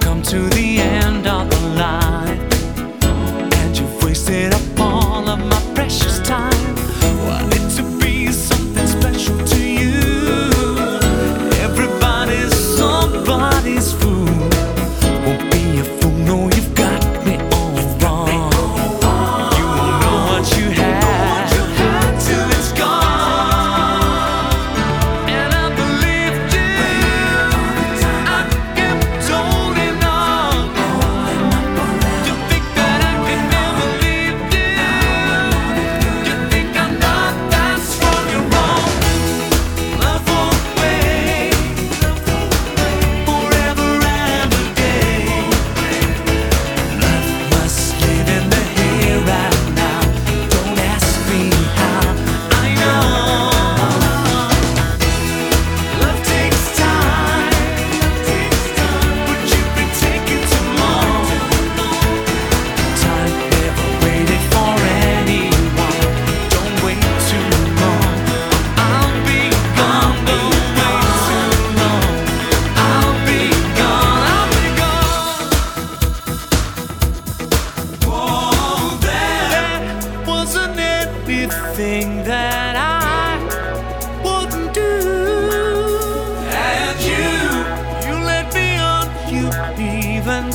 Come to the end. you think that I wouldn't do? And you, you let me on, you even.